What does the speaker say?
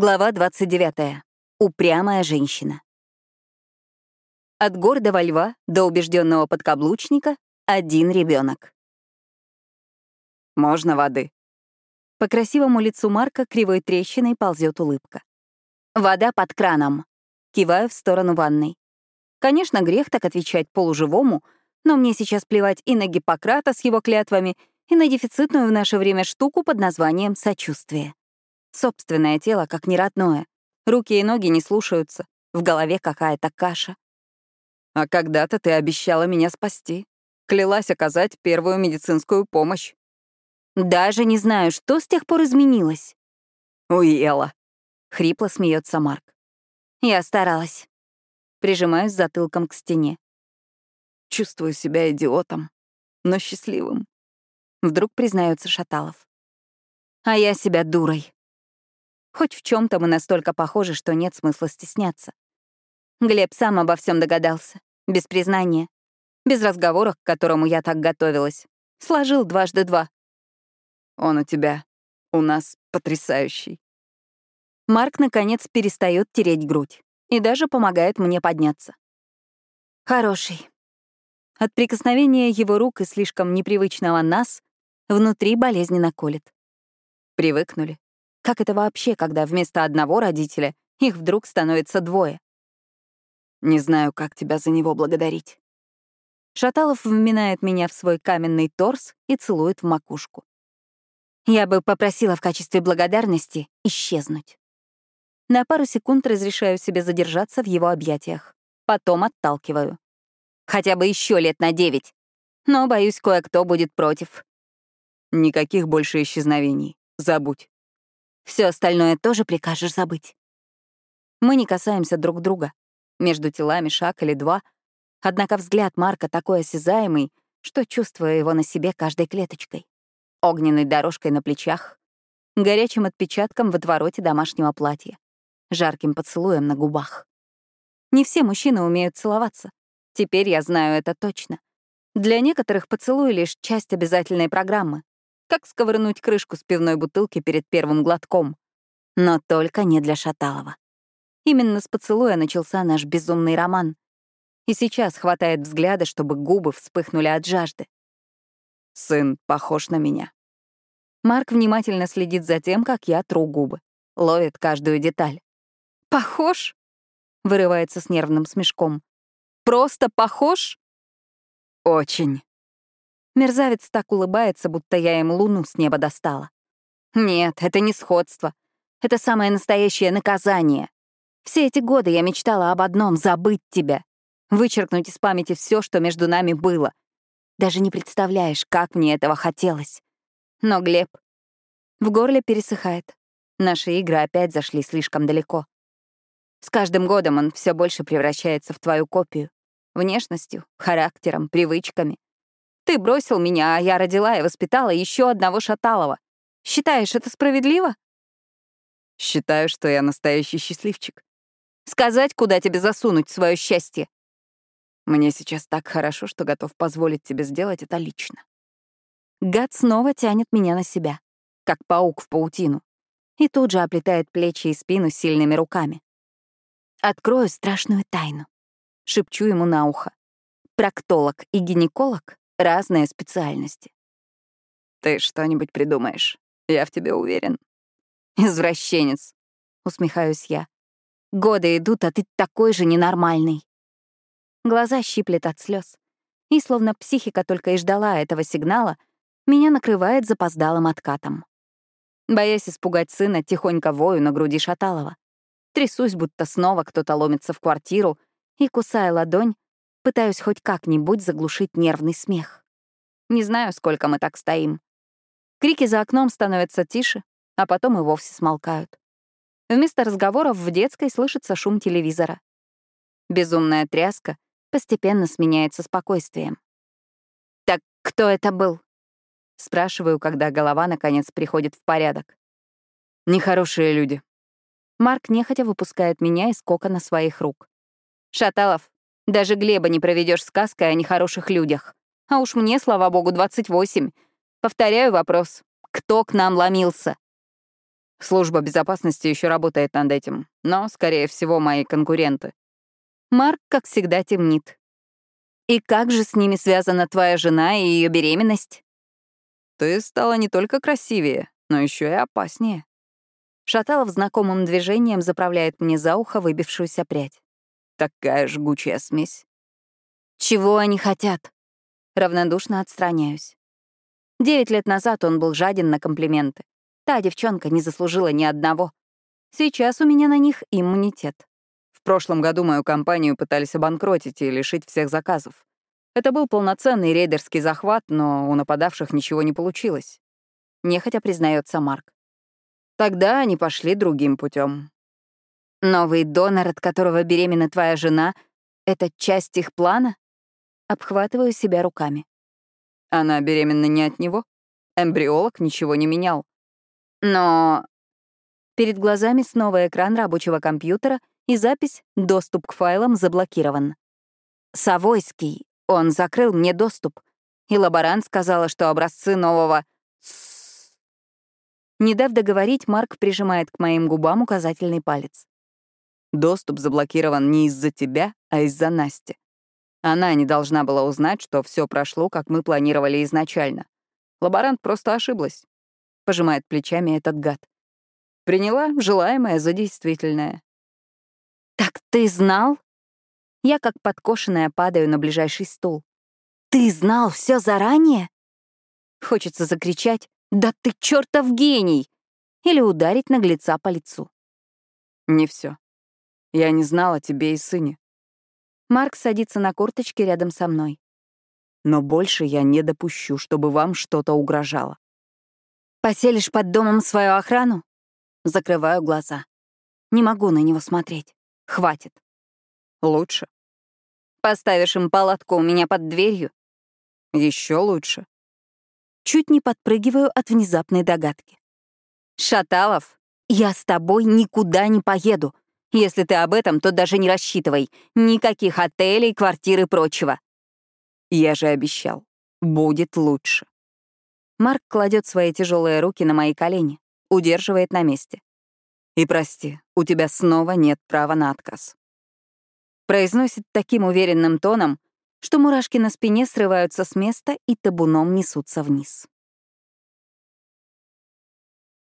Глава 29. Упрямая женщина. От гордого льва до убежденного подкаблучника один ребенок. Можно воды. По красивому лицу Марка кривой трещиной ползет улыбка. Вода под краном. Киваю в сторону ванной. Конечно, грех так отвечать полуживому, но мне сейчас плевать и на Гиппократа с его клятвами, и на дефицитную в наше время штуку под названием сочувствие. Собственное тело как неродное. Руки и ноги не слушаются. В голове какая-то каша. А когда-то ты обещала меня спасти. Клялась оказать первую медицинскую помощь. Даже не знаю, что с тех пор изменилось. Уела. Хрипло смеется Марк. Я старалась. Прижимаюсь затылком к стене. Чувствую себя идиотом, но счастливым. Вдруг признается Шаталов. А я себя дурой. Хоть в чем то мы настолько похожи, что нет смысла стесняться. Глеб сам обо всем догадался, без признания, без разговора, к которому я так готовилась. Сложил дважды два. Он у тебя, у нас потрясающий. Марк, наконец, перестает тереть грудь и даже помогает мне подняться. Хороший. От прикосновения его рук и слишком непривычного нас внутри болезненно колет. Привыкнули. Как это вообще, когда вместо одного родителя их вдруг становится двое? Не знаю, как тебя за него благодарить. Шаталов вминает меня в свой каменный торс и целует в макушку. Я бы попросила в качестве благодарности исчезнуть. На пару секунд разрешаю себе задержаться в его объятиях. Потом отталкиваю. Хотя бы еще лет на девять. Но, боюсь, кое-кто будет против. Никаких больше исчезновений. Забудь. Все остальное тоже прикажешь забыть. Мы не касаемся друг друга. Между телами шаг или два. Однако взгляд Марка такой осязаемый, что чувствую его на себе каждой клеточкой. Огненной дорожкой на плечах, горячим отпечатком в отвороте домашнего платья, жарким поцелуем на губах. Не все мужчины умеют целоваться. Теперь я знаю это точно. Для некоторых поцелуй — лишь часть обязательной программы. Как сковырнуть крышку с пивной бутылки перед первым глотком. Но только не для Шаталова. Именно с поцелуя начался наш безумный роман. И сейчас хватает взгляда, чтобы губы вспыхнули от жажды. Сын похож на меня. Марк внимательно следит за тем, как я тру губы. Ловит каждую деталь. «Похож?» — вырывается с нервным смешком. «Просто похож?» «Очень». Мерзавец так улыбается, будто я им луну с неба достала. Нет, это не сходство. Это самое настоящее наказание. Все эти годы я мечтала об одном — забыть тебя. Вычеркнуть из памяти все, что между нами было. Даже не представляешь, как мне этого хотелось. Но Глеб... В горле пересыхает. Наши игры опять зашли слишком далеко. С каждым годом он все больше превращается в твою копию. Внешностью, характером, привычками. Ты бросил меня, а я родила и воспитала еще одного Шаталова. Считаешь, это справедливо? Считаю, что я настоящий счастливчик. Сказать, куда тебе засунуть свое счастье? Мне сейчас так хорошо, что готов позволить тебе сделать это лично. Гад снова тянет меня на себя, как паук в паутину, и тут же оплетает плечи и спину сильными руками. Открою страшную тайну. Шепчу ему на ухо. Проктолог и гинеколог Разные специальности. Ты что-нибудь придумаешь. Я в тебе уверен. Извращенец. Усмехаюсь я. Годы идут, а ты такой же ненормальный. Глаза щиплет от слез. И словно психика только и ждала этого сигнала, меня накрывает запоздалым откатом. Боясь испугать сына, тихонько вою на груди Шаталова. Трясусь, будто снова кто-то ломится в квартиру, и, кусая ладонь, Пытаюсь хоть как-нибудь заглушить нервный смех. Не знаю, сколько мы так стоим. Крики за окном становятся тише, а потом и вовсе смолкают. Вместо разговоров в детской слышится шум телевизора. Безумная тряска постепенно сменяется спокойствием. «Так кто это был?» Спрашиваю, когда голова, наконец, приходит в порядок. «Нехорошие люди». Марк нехотя выпускает меня из кокона своих рук. «Шаталов, даже Глеба не проведешь сказкой о нехороших людях. А уж мне, слава богу, 28. Повторяю вопрос. Кто к нам ломился? Служба безопасности еще работает над этим, но, скорее всего, мои конкуренты. Марк, как всегда, темнит. И как же с ними связана твоя жена и ее беременность? Ты стала не только красивее, но еще и опаснее. Шаталов знакомым движением заправляет мне за ухо выбившуюся прядь. Такая жгучая смесь. Чего они хотят? Равнодушно отстраняюсь. Девять лет назад он был жаден на комплименты. Та девчонка не заслужила ни одного. Сейчас у меня на них иммунитет. В прошлом году мою компанию пытались обанкротить и лишить всех заказов. Это был полноценный рейдерский захват, но у нападавших ничего не получилось. Нехотя признается Марк. Тогда они пошли другим путем. Новый донор, от которого беременна твоя жена, — это часть их плана? Обхватываю себя руками. Она беременна не от него. Эмбриолог ничего не менял. Но... Перед глазами снова экран рабочего компьютера и запись «Доступ к файлам заблокирован». Савойский, он закрыл мне доступ. И лаборант сказала, что образцы нового... Не дав договорить, Марк прижимает к моим губам указательный палец. Доступ заблокирован не из-за тебя, а из-за Насти. Она не должна была узнать, что все прошло, как мы планировали изначально. Лаборант просто ошиблась пожимает плечами этот гад. Приняла желаемое за действительное. «Так ты знал?» Я, как подкошенная, падаю на ближайший стул. «Ты знал все заранее?» Хочется закричать «Да ты чертов гений!» или ударить наглеца по лицу. Не все. Я не знала тебе и сыне. Марк садится на корточки рядом со мной. Но больше я не допущу, чтобы вам что-то угрожало. Поселишь под домом свою охрану? Закрываю глаза. Не могу на него смотреть. Хватит. Лучше. Поставишь им палатку у меня под дверью? Еще лучше. Чуть не подпрыгиваю от внезапной догадки. Шаталов, я с тобой никуда не поеду. Если ты об этом, то даже не рассчитывай. Никаких отелей, квартир и прочего. Я же обещал. Будет лучше. Марк кладет свои тяжелые руки на мои колени, удерживает на месте. «И прости, у тебя снова нет права на отказ». Произносит таким уверенным тоном, что мурашки на спине срываются с места и табуном несутся вниз.